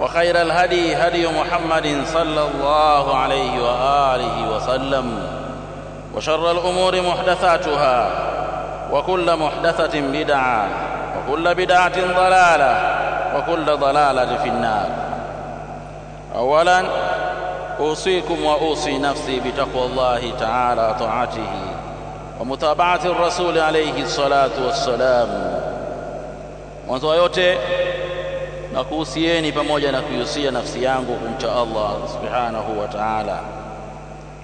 وخير الهدي هدي محمد صلى الله عليه وآله وسلم وشر الأمور محدثاتها وكل محدثة بدعة وكل بدعة ضلالة وكل ضلالة في النار. اولا أوصيكم وأوصي نفسي بتقوى الله تعالى طاعته ومتابعة الرسول عليه الصلاة والسلام. mwanzo wa na kuhusieni pamoja na kuihusia nafsi yangu kumcha Allah subhanahu wa ta'ala.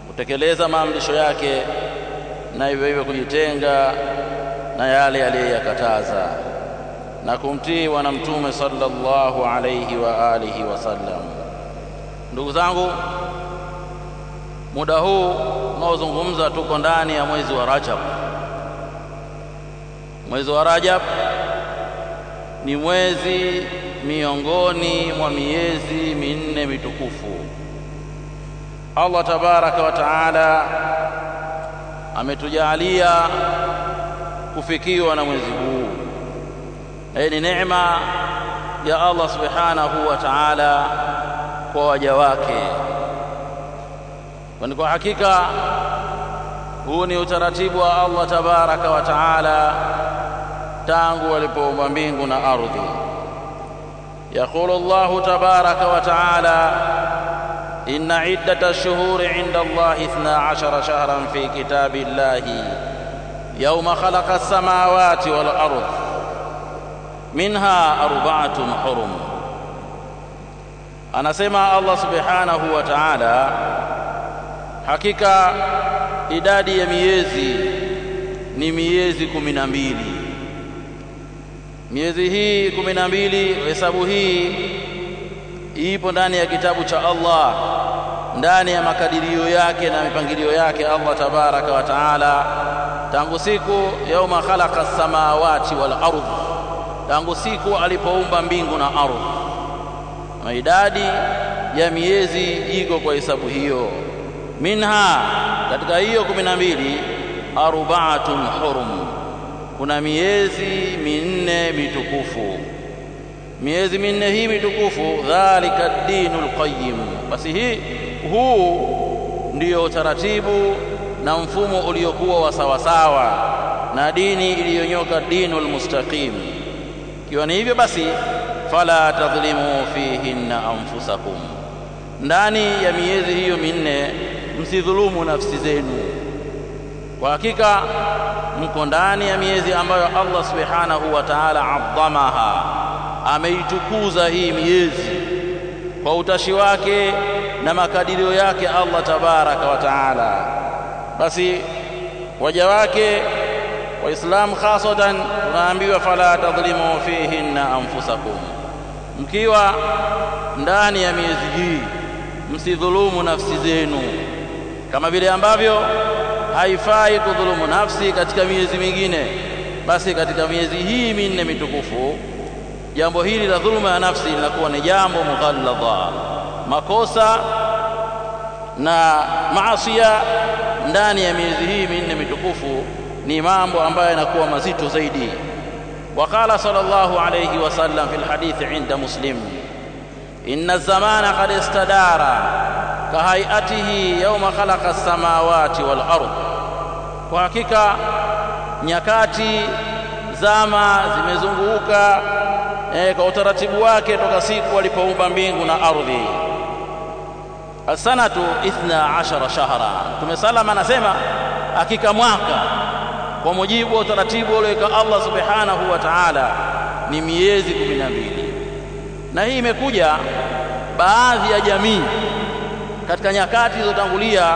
Kutekeleza maamrisho yake na hivyo hivyo kujitenga na yale aliyoyakataza na kumtii bwana mtume sallallahu alayhi wa alihi wasallam ndugu zangu muda huu unaozungumza tuko ndani ya mwezi wa Rajab. Mwezi wa Rajab ni mwezi miongoni mwa miezi minne mitukufu. Allah tabaraka wa taala ametujalia kufikiwa na mwezi huu. Hii ni neema ya Allah subhanahu wa ta'ala kwa waja wake. Kwani kwa hakika huu ni utaratibu wa Allah tabaraka wa taala tangu walipoumba mbingu na ardhi يقول الله تبارك وتعالى إن عدة الشهور عند الله اثنا عشر شهرا في كتاب الله يوم خلق السماوات والأرض منها أربعة حرم. wa ta'ala hakika idadi ya miezi ni miezi kumi na mbili miezi hii kumi na mbili hesabu hii ipo ndani ya kitabu cha Allah ndani ya makadirio yake na mipangilio yake Allah tabaraka wa taala. Tangu siku yauma khalaqa samawati wal ardh tangu siku alipoumba mbingu na ardhi na idadi ya miezi iko kwa hesabu hiyo. Minha katika hiyo kumi na mbili arbaatun hurum kuna miezi minne mitukufu. Miezi minne hii mitukufu dhalika dinul qayyim basi hii huu ndiyo utaratibu na mfumo uliokuwa wa sawasawa na dini iliyonyoka dinul mustaqim ikiwa ni hivyo basi fala tadhlimu fihinna anfusakum. Ndani ya miezi hiyo minne msidhulumu nafsi zenu kwa hakika mko ndani ya miezi ambayo Allah subhanahu wa ta'ala adhamaha ameitukuza hii miezi. Kwa utashi wake na makadirio yake Allah tabaraka wa ta'ala. Basi waja wake waislamu khasatan tunaambiwa fala tadhlimu fihinna anfusakum. Mkiwa ndani ya miezi hii msidhulumu nafsi zenu. Kama vile ambavyo haifai kudhulumu nafsi katika miezi mingine basi katika miezi hii minne mitukufu jambo hili la dhuluma ya nafsi linakuwa ni jambo mughalladha makosa na maasia ndani ya miezi hii minne mitukufu ni mambo ambayo yanakuwa mazito zaidi وقال صلى الله عليه وسلم في الحديث عند مسلم إن الزمان قد استدار كهيئته خلق السماوات والأرض Kwa hakika nyakati zama zimezunguka e, kwa utaratibu wake toka siku walipoumba mbingu na ardhi. Asanatu ithna ashara shahra, Mtume salama anasema hakika mwaka kwa mujibu wa utaratibu ulioweka Allah subhanahu wa ta'ala ni miezi kumi na mbili, na hii imekuja baadhi ya jamii. Katika nyakati zilizotangulia,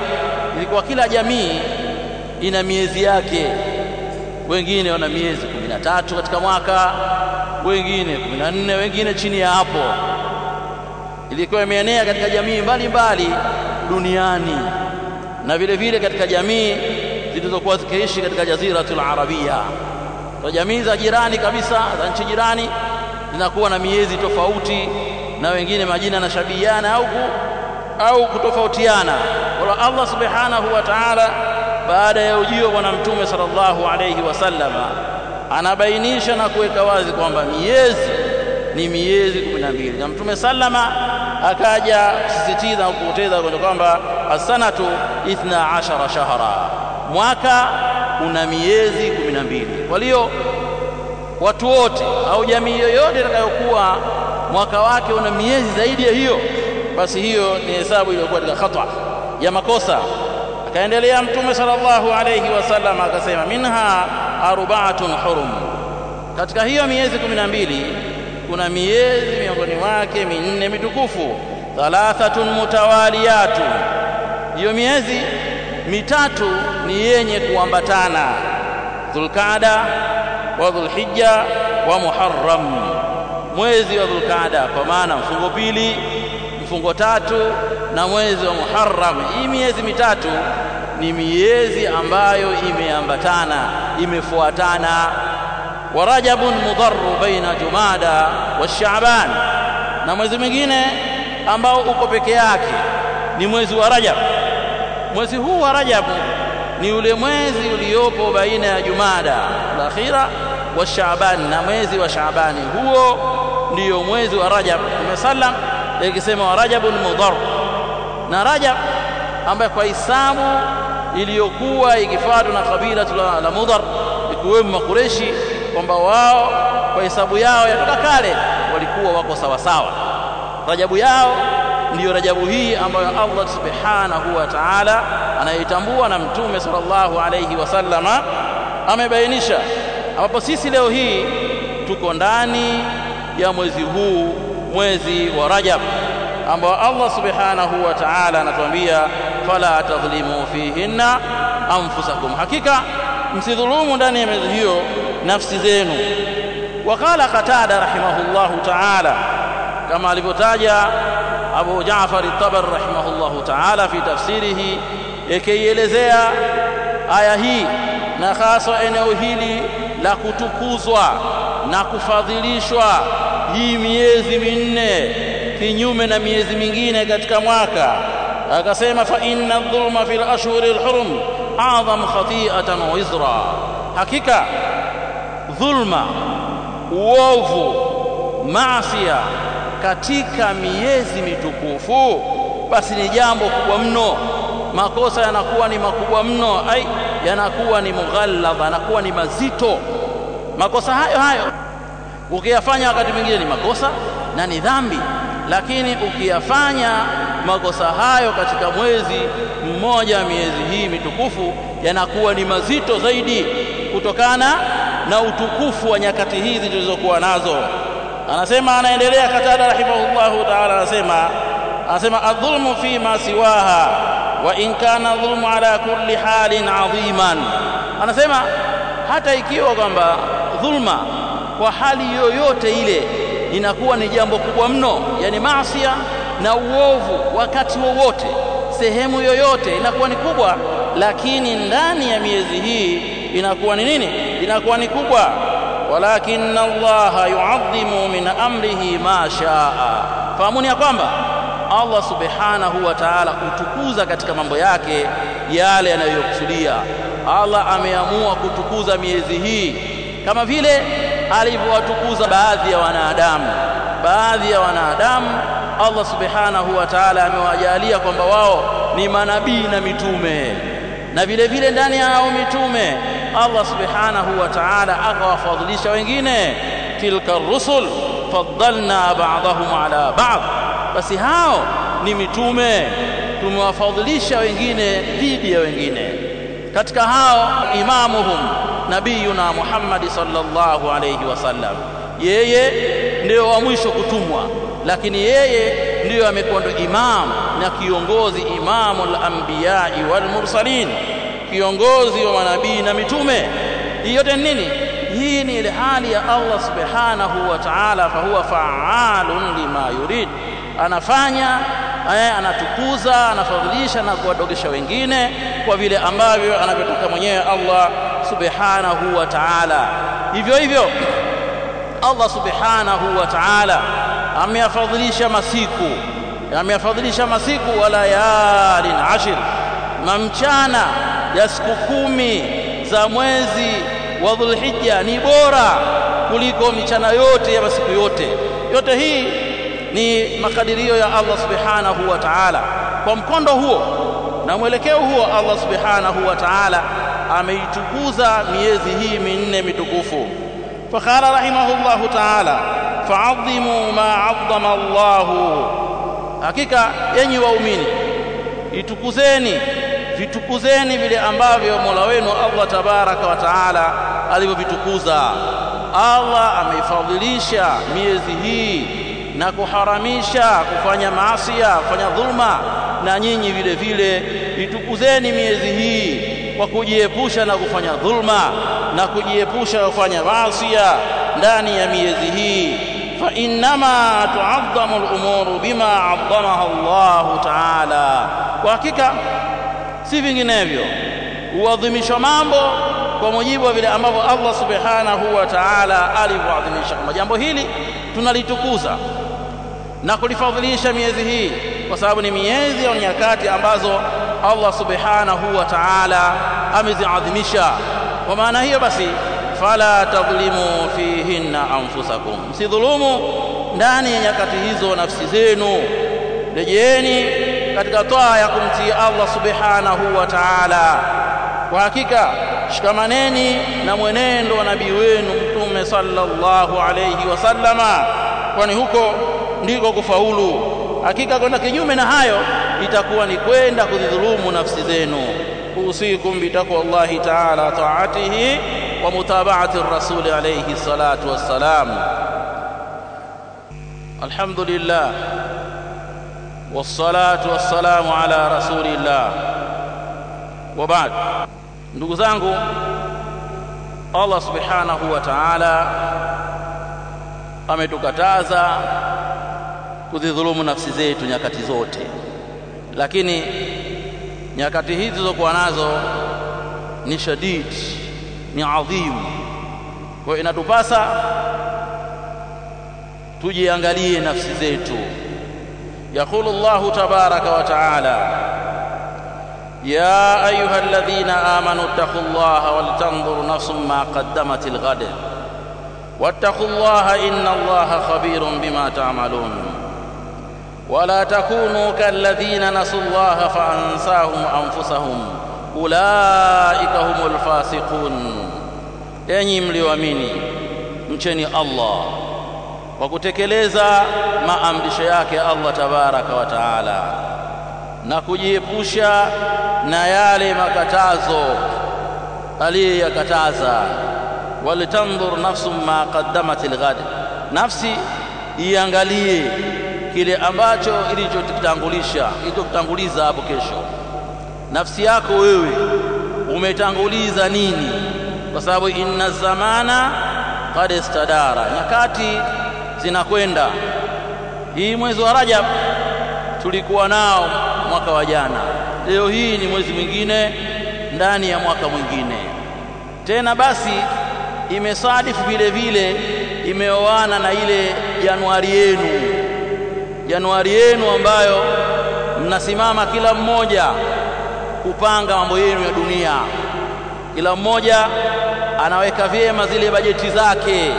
ilikuwa kila jamii ina miezi yake. Wengine wana miezi kumi na tatu katika mwaka wengine kumi na nne wengine chini ya hapo. Ilikuwa imeenea katika jamii mbalimbali mbali duniani na vile vile katika jamii zilizokuwa zikiishi katika jaziratul arabia. Kwa jamii za jirani kabisa za nchi jirani zinakuwa na miezi tofauti na wengine majina na shabiana au au kutofautiana. Wala Allah subhanahu wa ta'ala baada ya ujio bwana mtume sallallahu alayhi wasallama anabainisha na kuweka wazi kwamba miezi ni miezi kumi na mbili. Na mtume sallama akaja kusisitiza na kupoteza kwamba asanatu ithna ashara shahra mwaka una miezi kumi na mbili. Kwa hiyo watu wote au jamii yoyote itakayokuwa mwaka wake una miezi zaidi ya hiyo basi hiyo ni hesabu iliyokuwa katika khata ya makosa akaendelea mtume sallallahu alayhi wasallam akasema minha arbaatun hurum. Katika hiyo miezi kumi na mbili kuna miezi miongoni mwake minne mitukufu thalathatun mutawaliyatu. Hiyo miezi mitatu ni yenye kuambatana dhulqaada wa dhulhijja wa muharram. Mwezi wa dhulqaada kwa maana mfungo pili mfungo tatu na mwezi wa muharram. Hii miezi mitatu ni miezi ambayo imeambatana imefuatana. Wa rajabun mudarru baina jumada wa shaaban na mwezi mwingine ambao uko peke yake ni mwezi wa rajab. Mwezi huu wa rajabu ni ule mwezi uliopo baina ya jumada al-akhira wa shaaban na mwezi wa shaabani huo ndiyo mwezi wa rajab. Tumesallam ikisema wa Rajabun mudar na rajab ambaye kwa hisabu iliyokuwa ikifuatwa na kabila la, la Mudhar ikiwemo makureshi kwamba wao kwa hisabu yao ya yatoka kale walikuwa wako sawa sawa rajabu yao ndiyo rajabu hii ambayo Allah subhanahu wa ta'ala anaitambua na mtume sallallahu alayhi wasallama amebainisha ambapo sisi leo hii tuko ndani ya mwezi huu mwezi wa Rajab ambao Allah subhanahu wa ta'ala anatuambia fala tadhlimu fihinna anfusakum. Hakika msidhulumu ndani ya miezi hiyo nafsi zenu. Waqala qatada rahimahullahu ta'ala kama alivyotaja Abu Jaafar at-Tabari rahimahullahu ta'ala fi tafsirihi ikielezea aya hii na hasa eneo hili la kutukuzwa na kufadhilishwa hii miezi minne kinyume na miezi mingine katika mwaka. Akasema fa inna dhulma fil ashhuri al-hurum a'zam khati'atan wizra. Hakika dhulma uovu maasiya katika miezi mitukufu basi ni jambo kubwa mno. Makosa yanakuwa ni makubwa mno ai yanakuwa ni mughalladha yanakuwa ni mazito. Makosa hayo hayo ukiyafanya wakati mwingine ni makosa na ni dhambi lakini ukiyafanya makosa hayo katika mwezi mmoja miezi hii mitukufu yanakuwa ni mazito zaidi kutokana na utukufu wa nyakati hizi tulizokuwa nazo. Anasema anaendelea katada rahimahullahu ta'ala anasema anasema adhulmu fi ma siwaha wa in kana dhulmu ala kulli halin adhiman. Anasema hata ikiwa kwamba dhulma kwa hali yoyote ile inakuwa ni jambo kubwa mno. Yani maasiya na uovu wakati wowote sehemu yoyote inakuwa ni kubwa lakini ndani ya miezi hii inakuwa ni nini? Inakuwa ni kubwa. Walakin Allah yuadhimu min amrihi ma shaa. Fahamuni ya kwamba Allah subhanahu wa ta'ala hutukuza katika mambo yake yale yanayokusudia. Allah ameamua kutukuza miezi hii. Kama vile alivyowatukuza baadhi ya wanadamu. Baadhi ya wanadamu Allah subhanahu wa ta'ala amewajalia kwamba wao ni manabii na mitume, na vile vile ndani ya mitume Allah subhanahu wa ta'ala akawafadhilisha wengine, tilka rusul faddalna ba'dahum ala ba'd, basi hao ni mitume tumewafadhilisha wengine dhidi ya wengine. Katika hao imamuhum nabiyuna Muhammad sallallahu alayhi wasallam, yeye ndio wa mwisho kutumwa, lakini yeye ndiyo amekuwa ndo imam na kiongozi, imamul anbiyai wal mursalin, kiongozi wa manabii na mitume. Hii yote ni nini? Hii ni ile hali ya Allah subhanahu wa ta'ala, fahuwa fa'alun lima yurid, anafanya eh, anatukuza, anafadhilisha na kuwadogesha wengine kwa vile ambavyo anavyotaka mwenyewe Allah subhanahu wa ta'ala. Hivyo hivyo Allah subhanahu wa ta'ala ameyafadhilisha masiku, ameyafadhilisha masiku wa layalin ashir, mamchana ya siku kumi za mwezi wa Dhulhijja ni bora kuliko michana yote ya masiku yote. Yote hii ni makadirio ya Allah subhanahu wa ta'ala. Kwa mkondo huo na mwelekeo huo, Allah subhanahu wa ta'ala ameitukuza miezi hii minne mitukufu. Faqala rahimahullahu ta'ala, fa'adhimu ma 'azzama Allahu, hakika enyi waumini itukuzeni vitukuzeni vile ambavyo Mola wenu Allah tabaraka wa taala alivyovitukuza. Allah ameifadhilisha miezi hii na kuharamisha kufanya maasia, kufanya dhulma, na nyinyi vile vile itukuzeni miezi hii kwa kujiepusha na kufanya dhulma na kujiepusha kufanya maasia ndani ya miezi hii. fa innama tuadhamu al-umuru bima adhamaha Allahu ta'ala, kwa hakika si vinginevyo huadhimishwa mambo kwa mujibu wa vile ambavyo Allah subhanahu wa ta'ala alivyoadhimisha. kwa jambo hili tunalitukuza na kulifadhilisha miezi hii, kwa sababu ni miezi au nyakati ambazo Allah subhanahu wa ta'ala ameziadhimisha. Kwa maana hiyo basi, fala tadhlimu fihinna anfusakum, msidhulumu ndani ya nyakati hizo nafsi zenu. Rejeeni katika toa ya kumtii Allah subhanahu wa ta'ala. Kwa hakika shikamaneni na mwenendo wa nabii wenu Mtume sallallahu alayhi wasallama, kwani huko ndiko kufaulu. Hakika kwenda kinyume na hayo itakuwa ni kwenda kudhulumu nafsi zenu. usikum bitakwa Allah ta'ala ta'atihi wa mutaba'ati rasuli alayhi salatu wassalam. Alhamdulillah wassalatu wassalamu ala rasulillah wa ba'd. Ndugu zangu, Allah subhanahu wa ta'ala ametukataza kuzidhulumu nafsi zetu nyakati zote, lakini nyakati hizi zilizokuwa nazo ni shadid, ni adhimu. Kwa hiyo inatupasa tujiangalie nafsi zetu. Yaqulu Allahu tabaraka wa taala ya ayuha alladhina amanu ittaqullaha waltanzur nafsun ma qaddamat lighad wattaqullaha inna Allaha khabirun bima ta'malun ولا تكونوا كالذين نسوا الله فأنساهم أنفسهم. أولئك هم الفاسقون. أي مليوميني مشني الله وكتكليزا ما أمدشياك الله تبارك وتعالى نكجيبوشا نيالي ما كتازو ألي كتازا ولتنظر نفس ما قدمت الغد نفسي يانغاليه kile ambacho ilichokitangulisha ilichokutanguliza hapo kesho. Nafsi yako wewe umetanguliza nini? Kwa sababu inna zamana qad istadara, nyakati zinakwenda. Hii mwezi wa Rajab tulikuwa nao mwaka wa jana, leo hii ni mwezi mwingine ndani ya mwaka mwingine tena. Basi imesadifu vile vile, imeoana na ile Januari yenu Januari yenu ambayo mnasimama kila mmoja kupanga mambo yenu ya dunia. Kila mmoja anaweka vyema zile bajeti zake,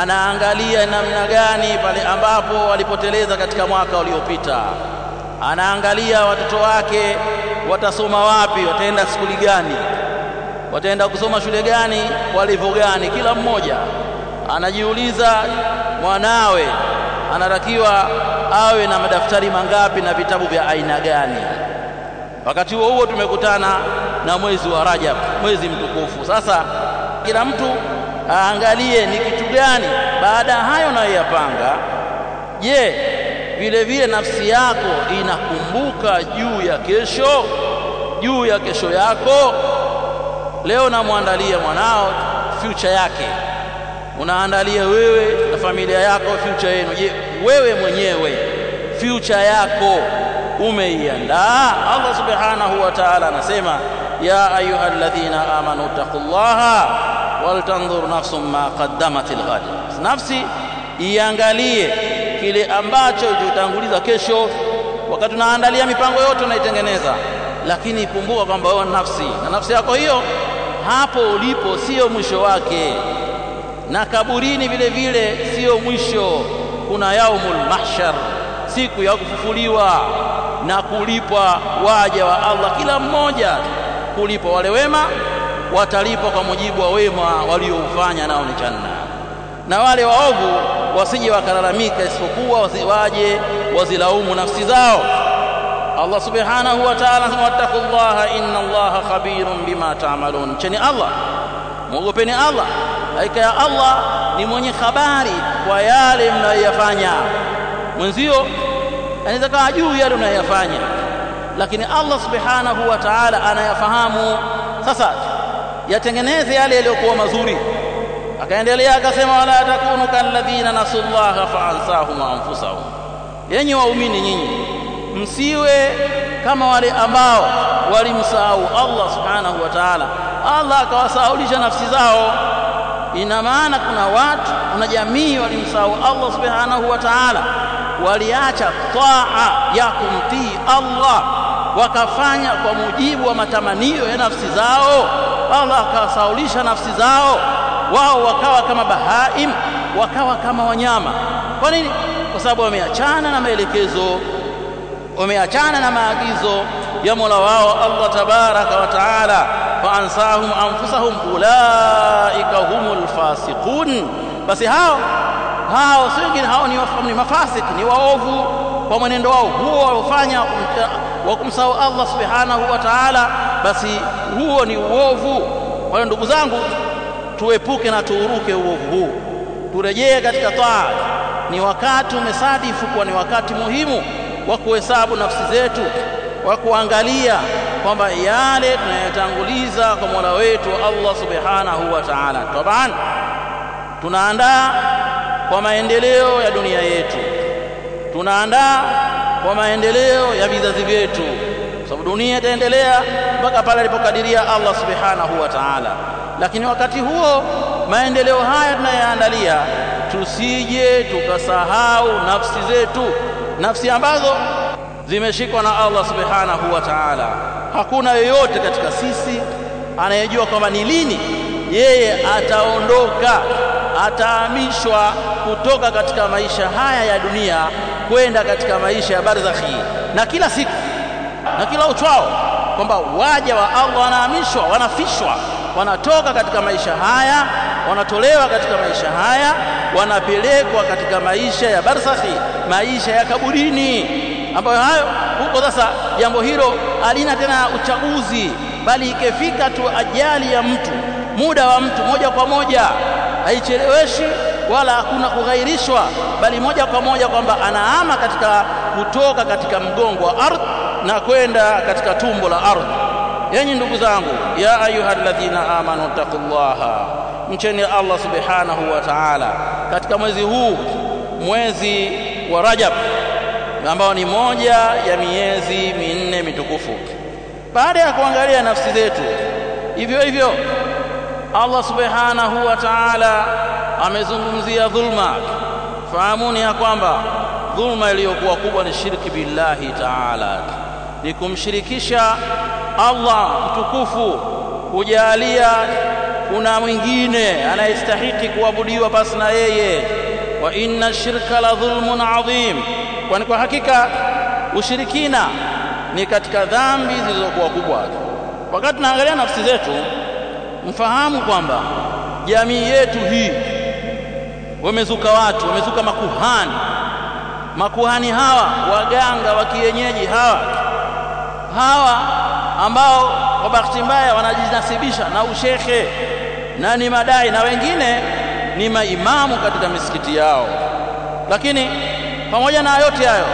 anaangalia namna gani pale ambapo walipoteleza katika mwaka uliopita, anaangalia watoto wake watasoma wapi, wataenda skuli gani, wataenda kusoma shule gani, walivyo gani. Kila mmoja anajiuliza mwanawe anatakiwa awe na madaftari mangapi na vitabu vya aina gani. Wakati huo huo tumekutana na mwezi wa Rajab, mwezi mtukufu. Sasa kila mtu aangalie ni kitu gani baada ya hayo nayoyapanga. Je, vile vile nafsi yako inakumbuka juu ya kesho, juu ya kesho yako? Leo namwandalia mwanao future yake, unaandalia wewe na familia yako future yenu. Je, wewe mwenyewe future yako umeiandaa? Allah subhanahu wa ta'ala anasema ya ayyuhalladhina amanu taqullaha waltanzur nafsum ma qaddamat alghad, nafsi iangalie kile ambacho ilichotanguliza kesho. Wakati unaandalia mipango yote unaitengeneza, lakini kumbuka kwamba wewe nafsi na nafsi yako hiyo, hapo ulipo sio mwisho wake, na kaburini vile vile sio mwisho. Kuna yaumul mahshar, siku ya kufufuliwa na kulipwa waja wa Allah, kila mmoja kulipwa. Wale wema watalipwa kwa mujibu wa wema walioufanya, nao ni janna, na wale waovu wasije wakalalamika, isipokuwa waje wazilaumu nafsi zao. Allah subhanahu wa ta'ala wattaqullaha inna Allaha khabirun bima ta'malun, cheni Allah, mwogopeni Allah, hakika ya Allah ni mwenye habari kwa yale mnayoyafanya. Mwenzio anaweza kawa juu yale mnayoyafanya lakini Allah subhanahu wa ta'ala anayafahamu. Sasa yatengeneze yale yaliyokuwa mazuri. Akaendelea akasema, wala takunu kalladhina nasullaha faansahum anfusahum, yenye waumini nyinyi msiwe kama wale ambao walimsahau Allah subhanahu wa ta'ala, Allah akawasahaulisha nafsi zao. Ina maana kuna watu, kuna jamii walimsahau Allah subhanahu wa ta'ala, waliacha taa ya kumtii Allah, wakafanya kwa mujibu wa matamanio ya nafsi zao. Allah akasaulisha nafsi zao, wao wakawa kama bahaim, wakawa kama wanyama. Kwa nini? Kwa sababu wameachana na maelekezo wameachana na maagizo ya Mola wao Allah tabaraka wa taala, fa ansahum anfusahum ulaika humul fasiqun. Basi hao hao si wengine, hao ni, ni mafasiki, ni waovu kwa mwenendo wao huo waliofanya wa kumsahau Allah subhanahu wa taala, basi huo ni uovu. Kwa hiyo ndugu zangu, tuepuke na tuuruke uovu huu, turejee katika taa. Ni wakati umesadifu kuwa ni wakati muhimu wa kuhesabu nafsi zetu, wa kuangalia kwamba yale tunayotanguliza kwa Mola wetu Allah subhanahu wa ta'ala. Taban, tunaandaa kwa maendeleo ya dunia yetu, tunaandaa kwa maendeleo ya vizazi vyetu, kwa sababu dunia itaendelea mpaka pale alipokadiria Allah subhanahu wa ta'ala. Lakini wakati huo maendeleo haya tunayoandalia, tusije tukasahau nafsi zetu nafsi ambazo zimeshikwa na Allah subhanahu wa ta'ala. Hakuna yoyote katika sisi anayejua kwamba ni lini yeye ataondoka, atahamishwa kutoka katika maisha haya ya dunia kwenda katika maisha ya barzakhi, na kila siku na kila uchwao kwamba waja wa Allah wanahamishwa, wanafishwa, wanatoka katika maisha haya, wanatolewa katika maisha haya, wanapelekwa katika maisha ya barzakhi, maisha ya kaburini, ambayo hayo huko sasa, jambo hilo alina tena uchaguzi, bali ikifika tu ajali ya mtu, muda wa mtu, moja kwa moja, haicheleweshi wala hakuna kughairishwa, bali moja kwa moja kwamba anaama katika kutoka katika mgongo wa ardhi na kwenda katika tumbo la ardhi. Yenyi ndugu zangu, ya ayuha ladhina amanu taqullaha, mcheni Allah subhanahu wa ta'ala katika mwezi huu, mwezi wa Rajab ambao ni moja ya miezi minne mitukufu. Baada ya kuangalia nafsi zetu, hivyo hivyo Allah subhanahu wa ta'ala amezungumzia dhulma. Fahamuni ya kwamba dhulma iliyokuwa kubwa ni shirki billahi ta'ala, ni kumshirikisha Allah mtukufu kujalia kuna mwingine anayestahiki kuabudiwa basi na yeye wa inna shirka la dhulmun adhim kwani kwa hakika ushirikina ni katika dhambi zilizokuwa kubwa. Wakati tunaangalia nafsi zetu mfahamu kwamba jamii yetu hii wamezuka watu wamezuka makuhani. Makuhani hawa waganga wa kienyeji hawa hawa ambao kwa bahati mbaya wanajinasibisha na ushehe na ni madai na wengine ni maimamu katika misikiti yao. Lakini pamoja na yote hayo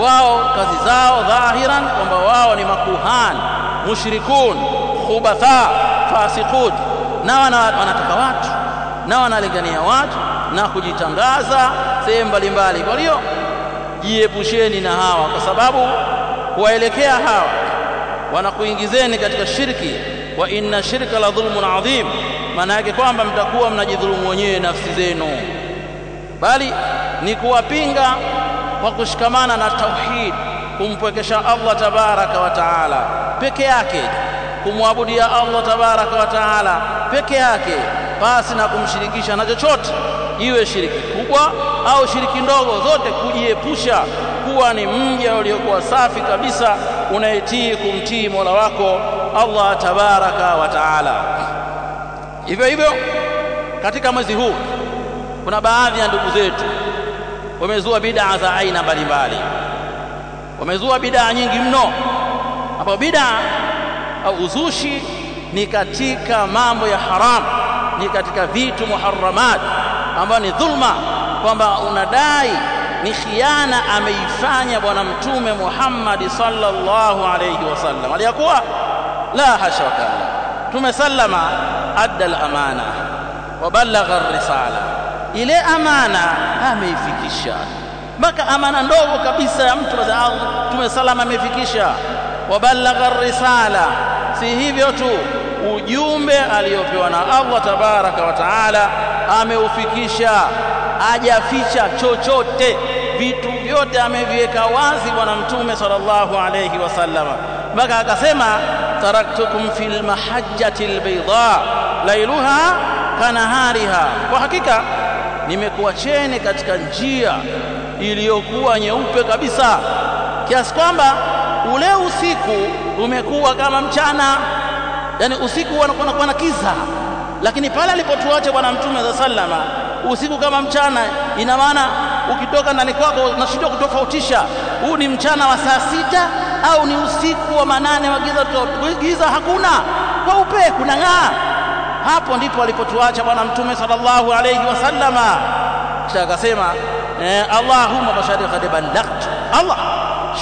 wao kazi zao dhahiran kwamba wao ni makuhani mushrikun khubatha fasiqun. Na wanataka watu na wanalingania watu na kujitangaza sehemu mbalimbali. Kwa hiyo jiepusheni na hawa kwa sababu kuwaelekea hawa wanakuingizeni katika shirki. Wa inna shirka la dhulmun adhim maana yake kwamba mtakuwa mnajidhulumu wenyewe nafsi zenu bali ni kuwapinga kwa kushikamana na tauhid kumpwekesha Allah tabaraka wa taala. Peke yake kumwabudia Allah tabaraka wa taala peke yake basi na kumshirikisha na chochote. Iwe shiriki kubwa au shiriki ndogo zote kujiepusha kuwa ni mja uliokuwa safi kabisa unayetii kumtii Mola wako Allah tabaraka wa taala. Hivyo hivyo katika mwezi huu kuna baadhi ya ndugu zetu wamezua bid'a za aina mbalimbali. Wamezua bid'a nyingi mno. Hapo bid'a au uzushi ni katika mambo ya haram ni katika vitu muharramat ambayo ni dhulma kwamba unadai ni khiana ameifanya bwana mtume Muhammad sallallahu alayhi wasallam aliyakuwa la hasha wakala tumesallama adda al-amana wa balagha ar-risala ile amana ameifikisha. Mpaka amana ndogo kabisa ya mtu tumesalama amefikisha. Wabalagha ar-risala si hivyo tu. Ujumbe aliyopewa na Allah tabaraka wa taala ameufikisha. Hajaficha chochote. Vitu vyote ameviweka wazi bwana mtume sallallahu alayhi wasallam mpaka akasema taraktukum fil mahajjati albayda lailuha kanahariha kwa hakika nimekuacheni katika njia iliyokuwa nyeupe kabisa kiasi kwamba ule usiku umekuwa kama mchana. Yani usiku unakuwa na kiza. Lakini pale alipotuacha bwana mtume za sallama usiku kama mchana ina maana ukitoka ndani kwako unashindwa kutofautisha. Huu ni mchana wa saa sita au ni usiku wa manane wa giza giza hakuna. Kweupe kunang'aa hapo ndipo alipotuacha bwana mtume sallallahu alayhi wasallama kisha akasema eh, allahumma bashari qad ballaghtu allah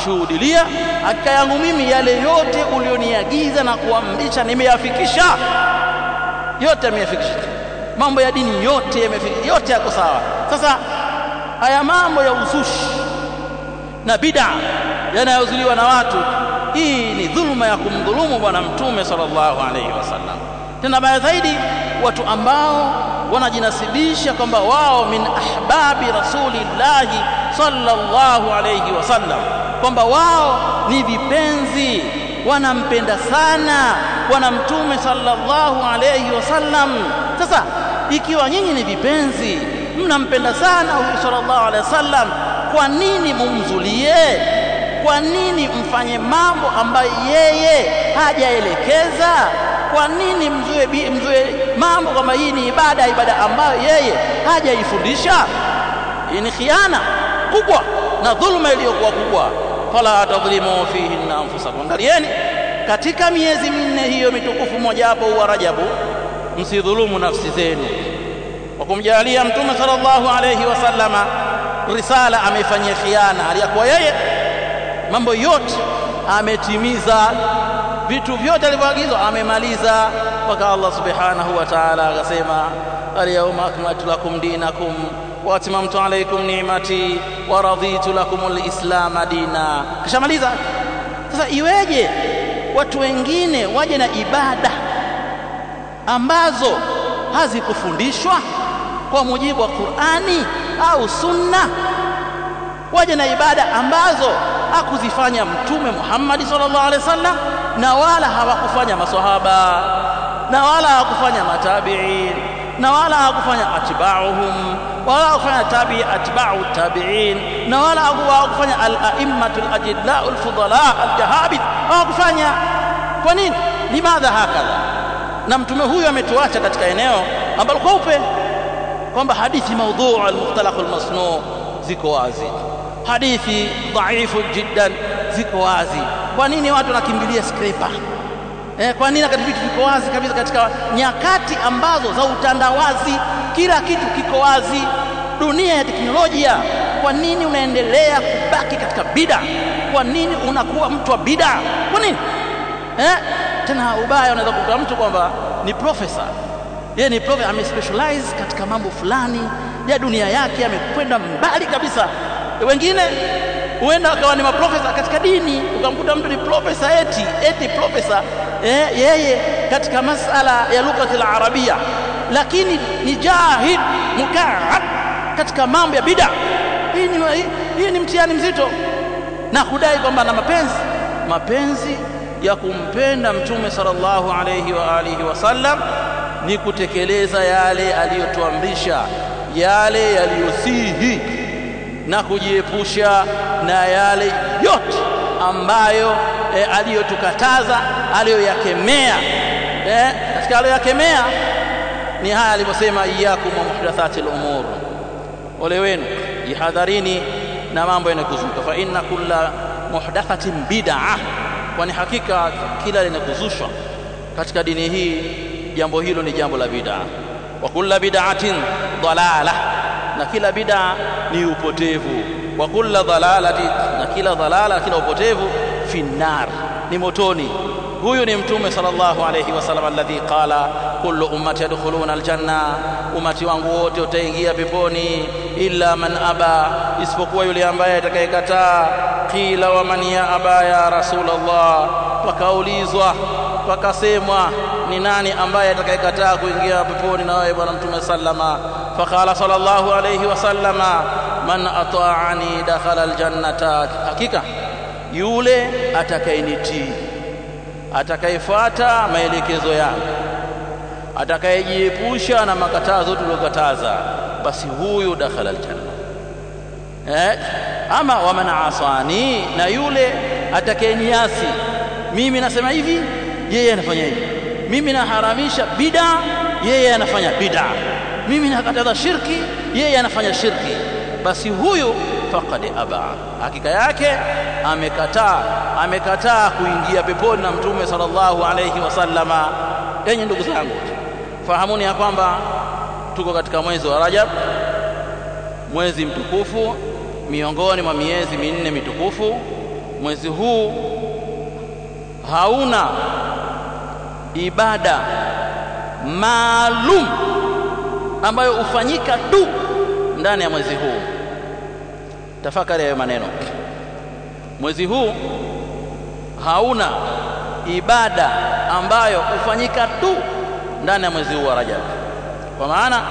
shuhudilia hakika yangu mimi yale yote ulioniagiza na kuamrisha nimeyafikisha. Yote ameyafikisha mambo ya dini yote yamefikisha yote yako sawa. Sasa haya mambo ya uzushi na bid'a yanayozuliwa na watu hii ni dhuluma ya kumdhulumu bwana mtume sallallahu alaihi wasallam tena baya zaidi watu ambao wanajinasibisha kwamba wao min ahbabi rasulillahi sallallahu alayhi wasallam kwamba wao ni vipenzi wanampenda sana bwana mtume sallallahu alayhi wasallam sasa ikiwa nyinyi ni vipenzi mnampenda sana huyu sallallahu alayhi wasallam kwa nini mumzulie? Kwa nini mfanye mambo ambayo yeye hajaelekeza kwa nini mzue, mzue mambo kama hii ni ibada ibada ambayo yeye hajaifundisha? Hii ni khiana kubwa na dhulma iliyokuwa kubwa. Fala tadhlimu fihinna anfusakum. Angalieni katika miezi minne hiyo mitukufu mojawapo wa Rajabu. Msidhulumu nafsi zenu. Kwa kumjalia mtume sallallahu alayhi wasallama risala amefanyia khiana aliyakuwa yeye mambo yote ametimiza vitu vyote alivyoagizwa amemaliza. Mpaka Allah subhanahu wa ta'ala akasema alyawma akmaltu lakum dinakum wa atmamtu alaykum ni'mati wa raditu lakum alislam dina. Kishamaliza. Sasa iweje watu wengine waje na ibada ambazo hazikufundishwa kwa mujibu wa Qur'ani au Sunna? Waje na ibada ambazo hakuzifanya mtume Muhammad sallallahu alaihi wasallam na wala hawakufanya maswahaba na wala hawakufanya matabiin na wala hawakufanya atba'uhum wala hawakufanya tabi atba'u tabiin na wala hawakufanya al-a'immatu al-ajilla al-fudala al-jahabit hawakufanya. Kwa nini? Limadha hakadha? Na mtume huyu ametuacha katika eneo ambalo kweupe kwamba hadithi maudhu al-mukhtalaq al-masnu ziko wazi. Hadithi dhaifu jiddan ziko wazi. Kwa nini watu wanakimbilia scraper? Eh, kwa nini wakati vitu viko wazi kabisa katika nyakati ambazo za utandawazi kila kitu kiko wazi. Dunia ya teknolojia kwa nini unaendelea kubaki katika bida? Kwa nini unakuwa mtu wa bida? Kwa nini? Eh? tena ubaya unaweza kukuta mtu kwamba ni profesa yeye ni profesa amespecialize katika mambo fulani. Ya dunia yake amekwenda mbali kabisa. Wengine huenda akawa ni maprofesa katika dini ukamkuta mtu ni profesa eti eti profesa eh, yeye katika masala ya lugha al-arabia lakini ni jahid mukaab katika mambo ya bid'a. Hii ni hii ni mtihani mzito. Na kudai kwamba na mapenzi. Mapenzi ya kumpenda mtume sallallahu alayhi wa alihi wasallam ni kutekeleza yale aliyotuamrisha yale yaliyosihi na kujiepusha na yale yote ambayo e, aliyotukataza aliyoyakemea. E, katika aliyoyakemea ni haya alivyosema iyyakum wa muhdathati al-umur ole wenu jihadharini na mambo yanayokuzunguka. Fa inna kulla muhdathatin bid'ah. Kwani hakika kila linakuzushwa katika dini hii jambo hilo ni jambo la bid'a wa kulla bid'atin dalalah na kila bid'a ni upotevu. Wa kulla dhalalati na kila dhalala kila upotevu finnar ni motoni. Huyu ni mtume sallallahu alayhi wasallam alladhi qala kullu ummati yadkhuluna aljanna umati wangu wote utaingia peponi illa man aba isipokuwa yule ambaye atakayekataa kila wa man ya aba ya rasulullah. Wakaulizwa wakasemwa ni nani ambaye atakayekataa kuingia peponi na wewe bwana mtume sallama faqala الله عليه وسلم man ata'ani dakhala aljannata hakika yule atakayenitii atakayefuata maelekezo yangu atakayejiepusha na makatazo tuliyokataza basi huyu dakhala aljanna eh? Ama waman asani na yule atakayeniasi mimi nasema hivi yeye anafanya hivi. Mimi naharamisha bid'a yeye anafanya bid'a mimi nakataza shirki yeye anafanya shirki. Basi huyu faqad aba. Hakika yake amekataa amekataa kuingia peponi na mtume sallallahu alayhi wasallama enyi ndugu zangu fahamuni ya kwamba tuko katika mwezi wa Rajab mwezi mtukufu miongoni mwa miezi minne mitukufu. Mwezi huu hauna ibada maalum ambayo hufanyika tu ndani ya mwezi huu. Tafakari hayo maneno. Mwezi huu hauna ibada ambayo hufanyika tu ndani ya mwezi huu wa Rajab. Kwa maana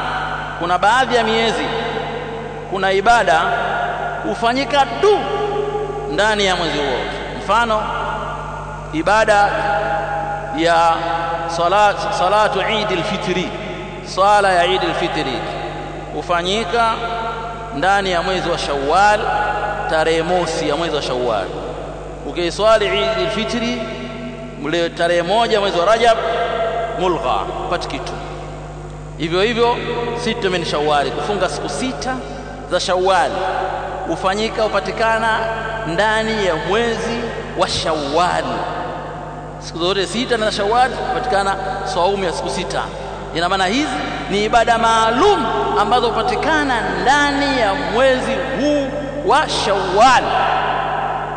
kuna baadhi ya miezi kuna ibada hufanyika tu ndani ya mwezi huo mfano ibada ya salat, salatu Eid al-Fitri sala ya Eid al-Fitri hufanyika ndani ya mwezi wa Shawwal tarehe mosi ya mwezi wa Shawwal. Ukiiswali Eid al-Fitri mle tarehe moja mwezi wa Rajab mulgha pati kitu. Hivyo hivyo sita min Shawwal kufunga siku sita za Shawwal hufanyika upatikana ndani ya mwezi wa Shawwal. Siku zote sita na Shawwal hupatikana saumu ya siku sita ina maana hizi ni ibada maalum ambazo hupatikana ndani ya mwezi huu wa Shawwal.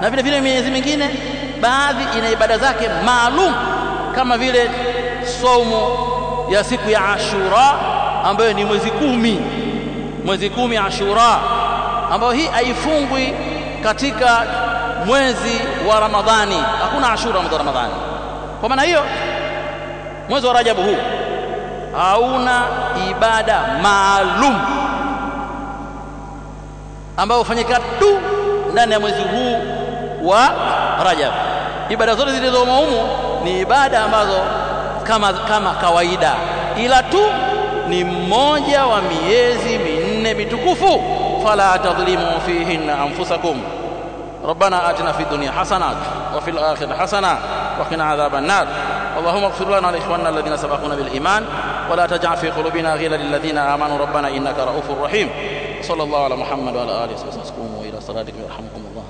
Na vile vile miezi mingine baadhi ina ibada zake maalum kama vile somo ya siku ya Ashura ambayo ni mwezi kumi. Mwezi kumi Ashura ambayo hii haifungwi katika mwezi wa Ramadhani. Hakuna Ashura mwezi wa Ramadhani. Kwa maana hiyo mwezi wa Rajabu huu hauna ibada maalum ambayo hufanyika tu ndani ya mwezi huu wa Rajab ibada zote zilizomo humu ni ibada ambazo kama, kama kawaida ila tu ni mmoja wa miezi minne mitukufu fala tadhlimu fihinna anfusakum ربنا آتنا في الدنيا حسنة وفي الآخرة حسنة وقنا عذاب النار اللهم اغفر لنا ولإخواننا الذين سبقونا بالإيمان ولا تجعل في قلوبنا غيلا للذين آمنوا. ربنا إنك رؤوف رحيم. صلى الله على محمد وعلى آله وصحبه وسلم. إلى صلاتكم يرحمكم الله.